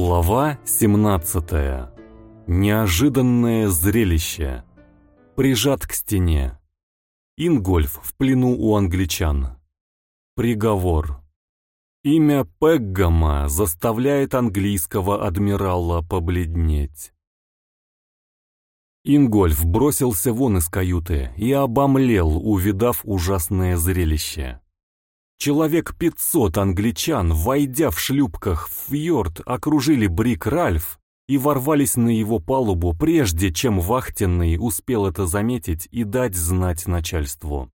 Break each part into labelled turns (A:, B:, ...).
A: Глава 17. Неожиданное зрелище. Прижат к стене. Ингольф в плену у англичан. Приговор. Имя Пеггама заставляет английского адмирала побледнеть. Ингольф бросился вон из каюты и обомлел, увидав ужасное зрелище. Человек пятьсот англичан, войдя в шлюпках в фьорд, окружили Брик Ральф и ворвались на его палубу, прежде чем вахтенный успел это заметить и дать знать начальству.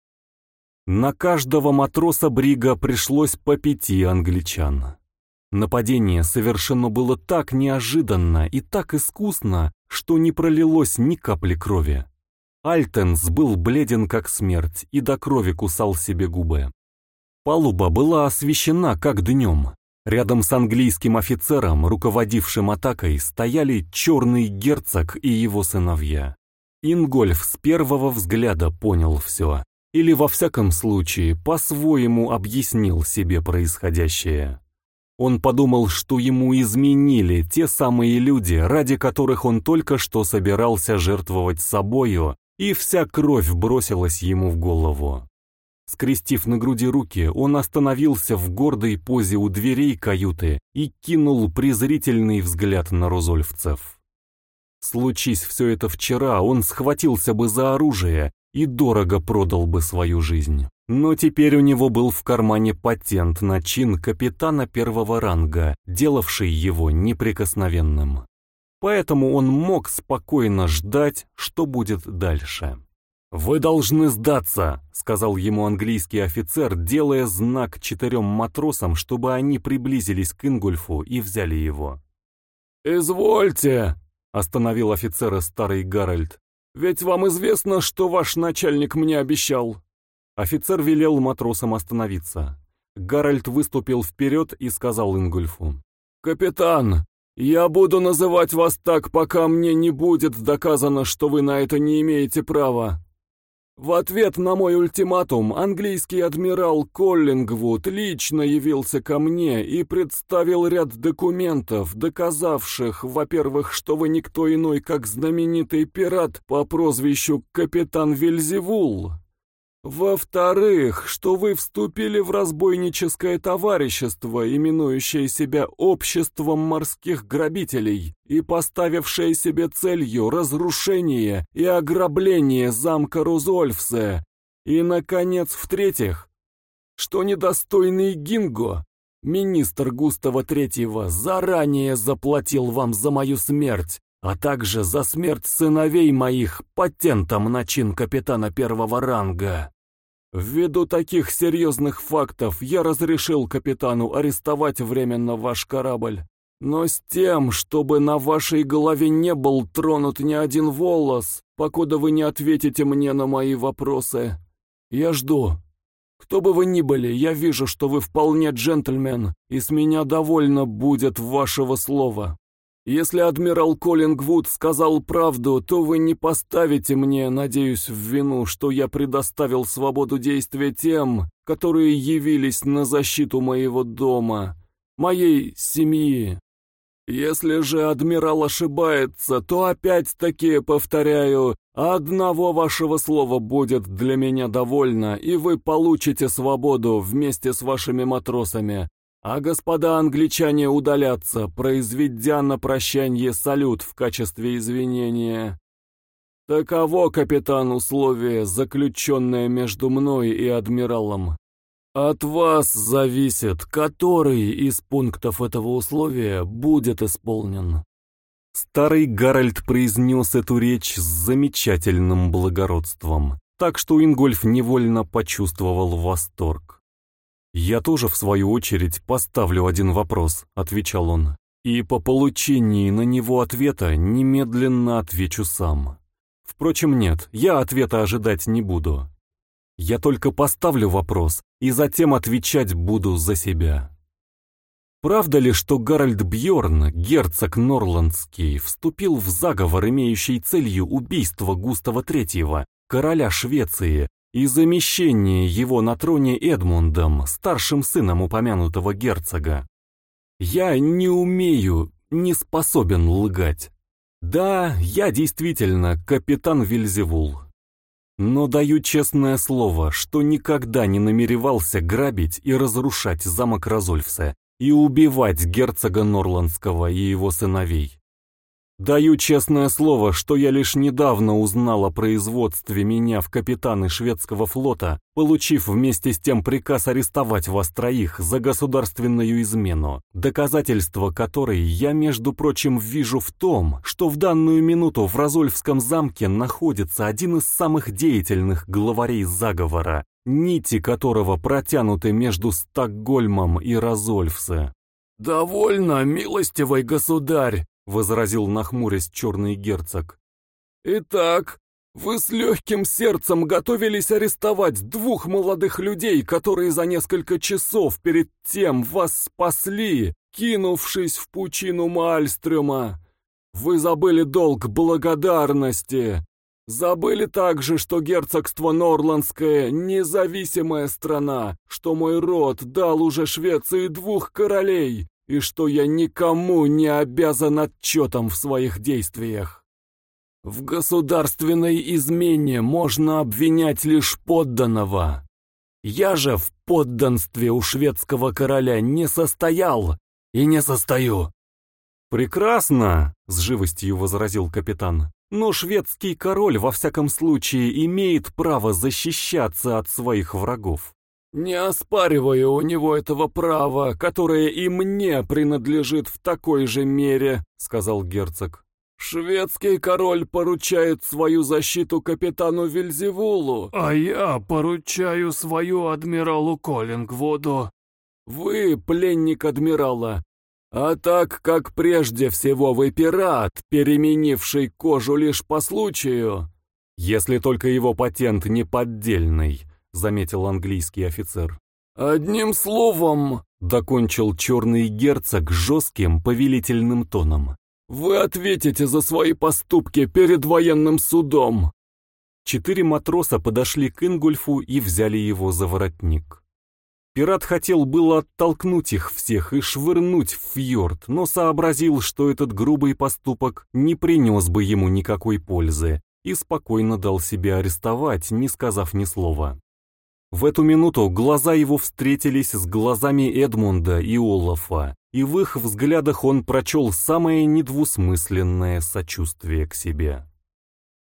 A: На каждого матроса Брига пришлось по пяти англичан. Нападение совершено было так неожиданно и так искусно, что не пролилось ни капли крови. Альтенс был бледен как смерть и до крови кусал себе губы. Палуба была освещена как днем. Рядом с английским офицером, руководившим атакой, стояли черный герцог и его сыновья. Ингольф с первого взгляда понял все, или во всяком случае по-своему объяснил себе происходящее. Он подумал, что ему изменили те самые люди, ради которых он только что собирался жертвовать собою, и вся кровь бросилась ему в голову. Скрестив на груди руки, он остановился в гордой позе у дверей каюты и кинул презрительный взгляд на розольфцев. Случись все это вчера, он схватился бы за оружие и дорого продал бы свою жизнь. Но теперь у него был в кармане патент на чин капитана первого ранга, делавший его неприкосновенным. Поэтому он мог спокойно ждать, что будет дальше. «Вы должны сдаться», — сказал ему английский офицер, делая знак четырем матросам, чтобы они приблизились к Ингульфу и взяли его. «Позвольте», — остановил офицера старый Гарольд, «ведь вам известно, что ваш начальник мне обещал». Офицер велел матросам остановиться. Гарольд выступил вперед и сказал Ингульфу, «Капитан, я буду называть вас так, пока мне не будет доказано, что вы на это не имеете права. В ответ на мой ультиматум английский адмирал Коллингвуд лично явился ко мне и представил ряд документов, доказавших, во-первых, что вы никто иной, как знаменитый пират по прозвищу Капитан Вельзевул, во-вторых, что вы вступили в разбойническое товарищество, именующее себя Обществом морских грабителей и поставившее себе целью разрушение и ограбление замка Рузольфсе. И, наконец, в-третьих, что недостойный Гинго, министр Густава Третьего, заранее заплатил вам за мою смерть, а также за смерть сыновей моих патентом на чин капитана первого ранга. Ввиду таких серьезных фактов я разрешил капитану арестовать временно ваш корабль, но с тем, чтобы на вашей голове не был тронут ни один волос, покуда вы не ответите мне на мои вопросы. Я жду. Кто бы вы ни были, я вижу, что вы вполне джентльмен, и с меня довольно будет вашего слова. Если адмирал Коллингвуд сказал правду, то вы не поставите мне, надеюсь, в вину, что я предоставил свободу действия тем, которые явились на защиту моего дома, моей семьи. Если же адмирал ошибается, то опять-таки, повторяю, одного вашего слова будет для меня довольно, и вы получите свободу вместе с вашими матросами, а господа англичане удалятся, произведя на прощанье салют в качестве извинения. Таково, капитан, условие, заключенное между мной и адмиралом. От вас зависит, который из пунктов этого условия будет исполнен. Старый Гарольд произнес эту речь с замечательным благородством, так что Ингольф невольно почувствовал восторг. «Я тоже, в свою очередь, поставлю один вопрос», — отвечал он. «И по получении на него ответа немедленно отвечу сам. Впрочем, нет, я ответа ожидать не буду. Я только поставлю вопрос, и затем отвечать буду за себя». Правда ли, что Гарольд Бьорн, герцог Норландский, вступил в заговор, имеющий целью убийство Густава III, короля Швеции, и замещение его на троне Эдмундом, старшим сыном упомянутого герцога. Я не умею, не способен лгать. Да, я действительно капитан Вильзевул. Но даю честное слово, что никогда не намеревался грабить и разрушать замок Розольфса и убивать герцога Норландского и его сыновей. Даю честное слово, что я лишь недавно узнал о производстве меня в капитаны шведского флота, получив вместе с тем приказ арестовать вас троих за государственную измену, доказательство которой я, между прочим, вижу в том, что в данную минуту в Розольфском замке находится один из самых деятельных главарей заговора, нити которого протянуты между Стокгольмом и Розольфсе.
B: «Довольно, милостивый государь!»
A: — возразил нахмурясь черный герцог.
B: «Итак, вы с легким сердцем готовились арестовать двух молодых людей, которые за несколько часов перед тем вас спасли, кинувшись в пучину Мальстрюма. Вы забыли долг благодарности. Забыли также, что герцогство Норландское — независимая страна, что мой род дал уже Швеции двух королей, и что я никому не обязан отчетом в своих действиях. В государственной измене можно обвинять лишь подданного. Я же в подданстве у шведского короля не состоял и не состою.
A: «Прекрасно!» — с живостью возразил капитан. «Но шведский король, во всяком случае, имеет право защищаться от своих врагов.
B: «Не оспариваю у него этого права, которое и мне принадлежит в такой же мере», — сказал герцог. «Шведский король поручает свою защиту капитану Вильзевулу, а я поручаю свою адмиралу Коллингвуду. Вы пленник адмирала, а так как прежде всего вы пират, переменивший кожу лишь по случаю...»
A: «Если только его патент не поддельный», — заметил английский офицер.
B: «Одним словом», — докончил черный герцог жестким повелительным тоном, «вы ответите за свои поступки перед военным судом».
A: Четыре матроса подошли к Ингульфу и взяли его за воротник. Пират хотел было оттолкнуть их всех и швырнуть в фьорд, но сообразил, что этот грубый поступок не принес бы ему никакой пользы, и спокойно дал себя арестовать, не сказав ни слова. В эту минуту глаза его встретились с глазами Эдмунда и Олафа, и в их взглядах он прочел самое недвусмысленное сочувствие к себе.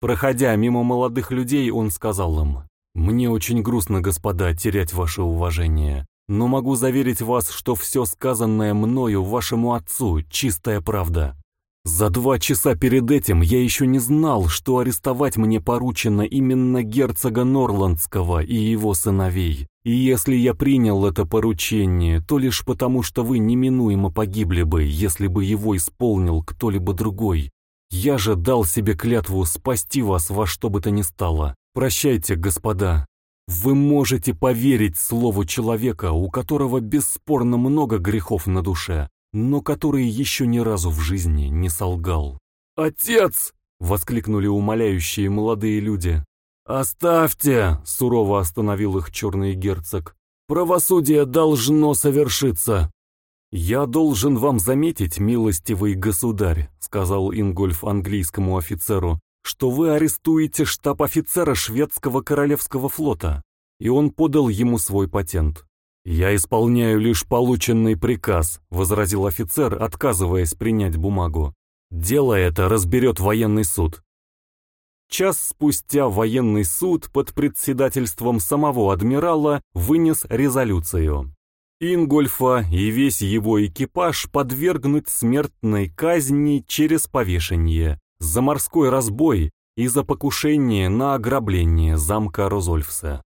A: Проходя мимо молодых людей, он сказал им, «Мне очень грустно, господа, терять ваше уважение, но могу заверить вас, что все сказанное мною вашему отцу — чистая правда. За два часа перед этим я еще не знал, что арестовать мне поручено именно герцога Норландского и его сыновей. И если я принял это поручение, то лишь потому, что вы неминуемо погибли бы, если бы его исполнил кто-либо другой. Я же дал себе клятву спасти вас во что бы то ни стало. Прощайте, господа. Вы можете поверить слову человека, у которого бесспорно много грехов на душе, но который еще ни разу в жизни не солгал.
B: «Отец!»
A: — воскликнули умоляющие молодые люди.
B: «Оставьте!» — сурово остановил их черный герцог. «Правосудие должно совершиться!»
A: «Я должен вам заметить, милостивый государь», — сказал Ингольф английскому офицеру, «что вы арестуете штаб-офицера шведского королевского флота». И он подал ему свой патент. «Я исполняю лишь полученный приказ», — возразил офицер, отказываясь принять бумагу. «Дело это разберет военный суд». Час спустя военный суд под председательством самого адмирала вынес резолюцию. Ингольфа и весь его экипаж подвергнуть смертной казни через повешение, за морской разбой и за покушение на ограбление замка Розольфса.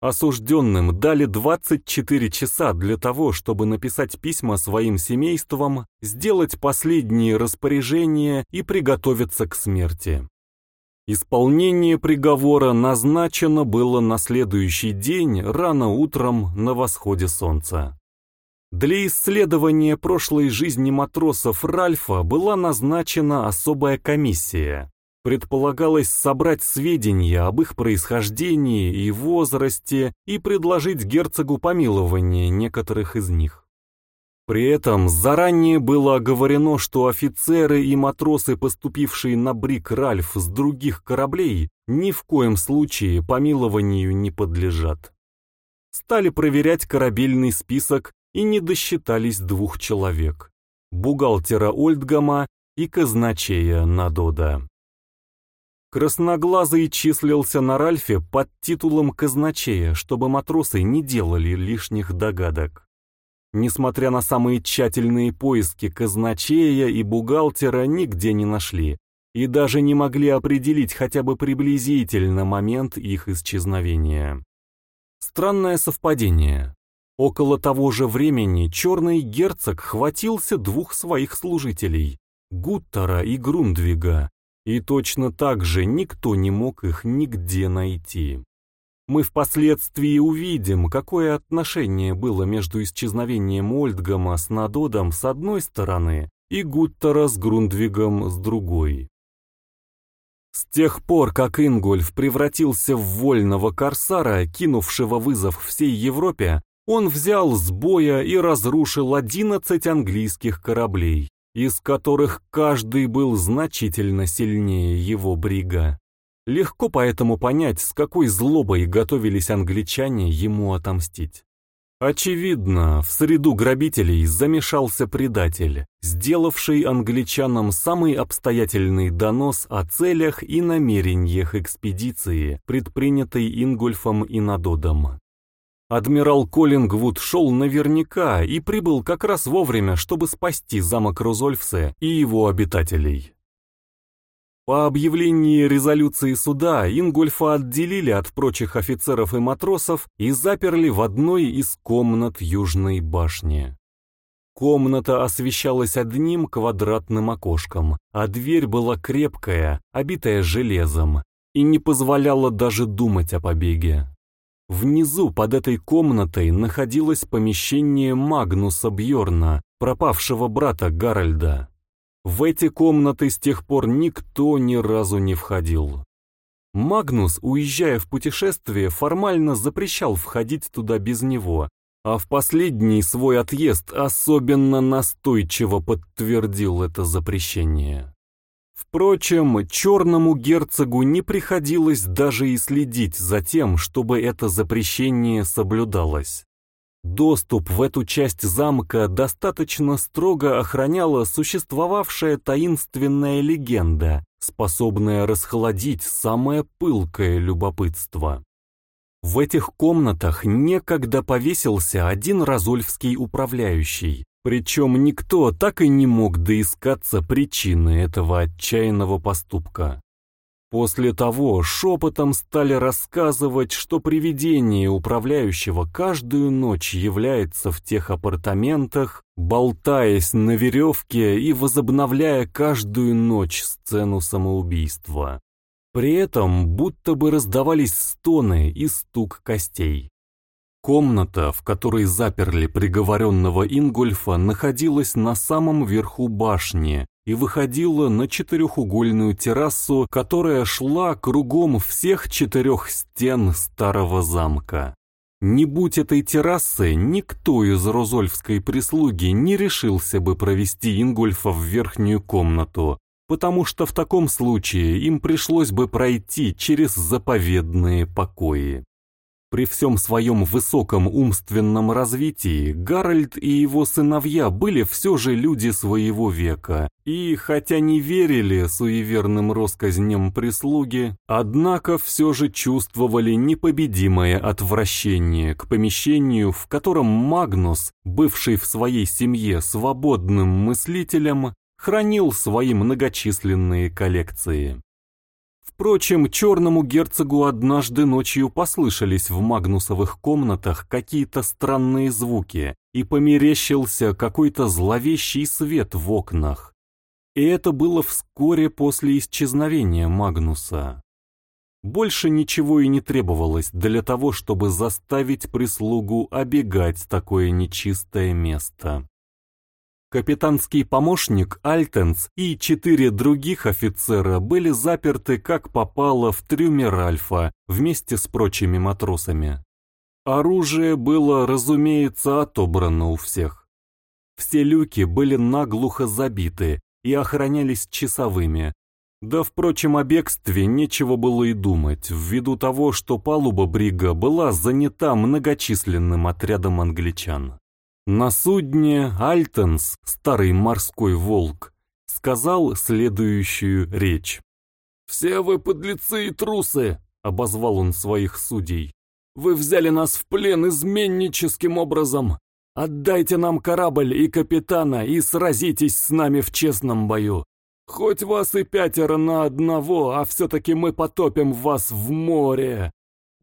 A: Осужденным дали 24 часа для того, чтобы написать письма своим семействам, сделать последние распоряжения и приготовиться к смерти. Исполнение приговора назначено было на следующий день рано утром на восходе солнца. Для исследования прошлой жизни матросов Ральфа была назначена особая комиссия. Предполагалось собрать сведения об их происхождении и возрасте и предложить герцогу помилование некоторых из них. При этом заранее было оговорено, что офицеры и матросы, поступившие на брик Ральф с других кораблей, ни в коем случае помилованию не подлежат. Стали проверять корабельный список и не досчитались двух человек – бухгалтера Ольдгама и казначея Надода. Красноглазый числился на Ральфе под титулом казначея, чтобы матросы не делали лишних догадок. Несмотря на самые тщательные поиски казначея и бухгалтера нигде не нашли, и даже не могли определить хотя бы приблизительно момент их исчезновения. Странное совпадение. Около того же времени черный герцог хватился двух своих служителей, Гуттера и Грундвига, и точно так же никто не мог их нигде найти. Мы впоследствии увидим, какое отношение было между исчезновением Ольдгама с Надодом с одной стороны и Гуттера с Грундвигом с другой. С тех пор, как Ингольф превратился в вольного корсара, кинувшего вызов всей Европе, он взял с боя и разрушил 11 английских кораблей, из которых каждый был значительно сильнее его брига. Легко поэтому понять, с какой злобой готовились англичане ему отомстить. Очевидно, в среду грабителей замешался предатель, сделавший англичанам самый обстоятельный донос о целях и намерениях экспедиции, предпринятой Ингольфом и Надодом. Адмирал Коллингвуд шел наверняка и прибыл как раз вовремя, чтобы спасти замок Розольфсе и его обитателей. По объявлении резолюции суда Ингольфа отделили от прочих офицеров и матросов и заперли в одной из комнат Южной башни. Комната освещалась одним квадратным окошком, а дверь была крепкая, обитая железом, и не позволяла даже думать о побеге. Внизу под этой комнатой находилось помещение Магнуса Бьорна, пропавшего брата Гарольда. В эти комнаты с тех пор никто ни разу не входил. Магнус, уезжая в путешествие, формально запрещал входить туда без него, а в последний свой отъезд особенно настойчиво подтвердил это запрещение. Впрочем, черному герцогу не приходилось даже и следить за тем, чтобы это запрещение соблюдалось. Доступ в эту часть замка достаточно строго охраняла существовавшая таинственная легенда, способная расхладить самое пылкое любопытство. В этих комнатах некогда повесился один разольфский управляющий, причем никто так и не мог доискаться причины этого отчаянного поступка. После того шепотом стали рассказывать, что привидение управляющего каждую ночь является в тех апартаментах, болтаясь на веревке и возобновляя каждую ночь сцену самоубийства. При этом будто бы раздавались стоны и стук костей. Комната, в которой заперли приговоренного Ингольфа, находилась на самом верху башни, и выходила на четырехугольную террасу, которая шла кругом всех четырех стен старого замка. Не будь этой террасы, никто из розольфской прислуги не решился бы провести Ингольфа в верхнюю комнату, потому что в таком случае им пришлось бы пройти через заповедные покои. При всем своем высоком умственном развитии Гарольд и его сыновья были все же люди своего века, и, хотя не верили суеверным россказням прислуги, однако все же чувствовали непобедимое отвращение к помещению, в котором Магнус, бывший в своей семье свободным мыслителем, хранил свои многочисленные коллекции. Впрочем, черному герцогу однажды ночью послышались в Магнусовых комнатах какие-то странные звуки, и померещился какой-то зловещий свет в окнах. И это было вскоре после исчезновения Магнуса. Больше ничего и не требовалось для того, чтобы заставить прислугу обегать такое нечистое место. Капитанский помощник Альтенс и четыре других офицера были заперты как попало в трюме Ральфа вместе с прочими матросами. Оружие было, разумеется, отобрано у всех. Все люки были наглухо забиты и охранялись часовыми. Да, впрочем, о бегстве нечего было и думать, ввиду того, что палуба брига была занята многочисленным отрядом англичан. На судне Альтенс, старый морской волк, сказал следующую речь.
B: «Все вы подлецы и трусы!» — обозвал он своих судей. «Вы взяли нас в плен изменническим образом. Отдайте нам корабль и капитана и сразитесь с нами в честном бою. Хоть вас и пятеро на одного, а все-таки мы потопим вас в море.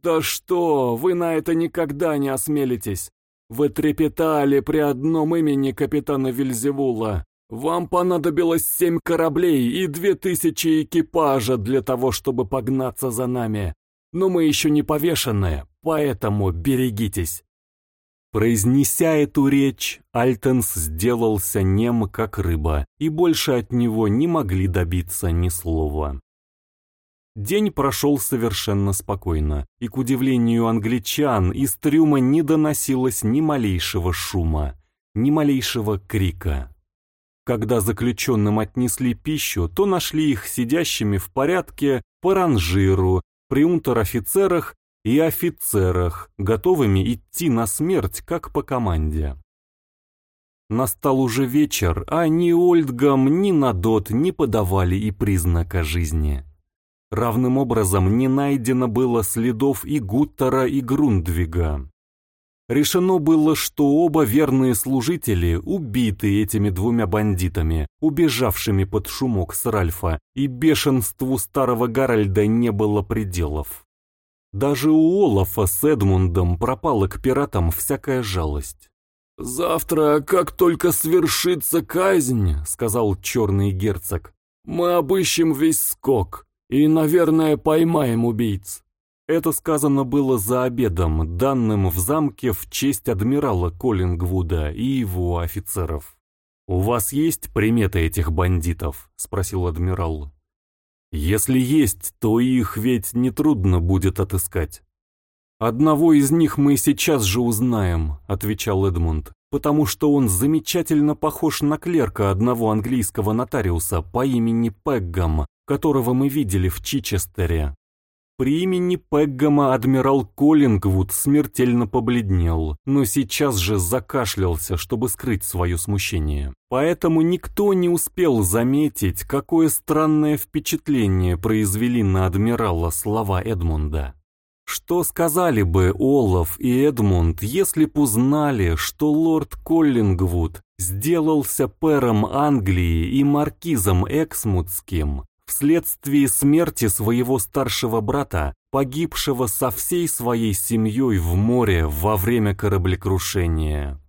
B: Да что, вы на это никогда не осмелитесь. Вы трепетали при одном имени капитана Вильзевула. Вам понадобилось семь кораблей и две тысячи экипажа для того, чтобы погнаться за нами. Но мы еще не повешены, поэтому берегитесь.
A: Произнеся эту речь, Альтенс сделался нем, как рыба, и больше от него не могли добиться ни слова. День прошел совершенно спокойно, и, к удивлению англичан, из трюма не доносилось ни малейшего шума, ни малейшего крика. Когда заключенным отнесли пищу, то нашли их сидящими в порядке по ранжиру, при унтер-офицерах и офицерах, готовыми идти на смерть, как по команде. Настал уже вечер, а ни Ольдгам, ни Надот не подавали и признака жизни. Равным образом не найдено было следов и Гуттера, и Грундвига. Решено было, что оба верные служители убиты этими двумя бандитами, убежавшими под шумок с Ральфа, и бешенству старого Гарольда не было пределов. Даже у Олафа с Эдмундом пропала к пиратам всякая жалость.
B: «Завтра, как только свершится казнь, — сказал черный герцог, — мы обыщем весь скок и, наверное, поймаем убийц».
A: Это сказано было за обедом, данным в замке в честь адмирала Коллингвуда и его офицеров. «У вас есть приметы этих бандитов?» — спросил адмирал. Если есть, то их ведь нетрудно будет отыскать. «Одного из них мы сейчас же узнаем», — отвечал Эдмунд, «потому что он замечательно похож на клерка одного английского нотариуса по имени Пеггам, которого мы видели в Чичестере. При имени Пеггама адмирал Коллингвуд смертельно побледнел, но сейчас же закашлялся, чтобы скрыть свое смущение. Поэтому никто не успел заметить, какое странное впечатление произвели на адмирала слова Эдмунда. Что сказали бы Олаф и Эдмунд, если б узнали, что лорд Коллингвуд сделался пэром Англии и маркизом Эксмутским, вследствие смерти своего старшего брата, погибшего со всей своей семьей в море во время кораблекрушения.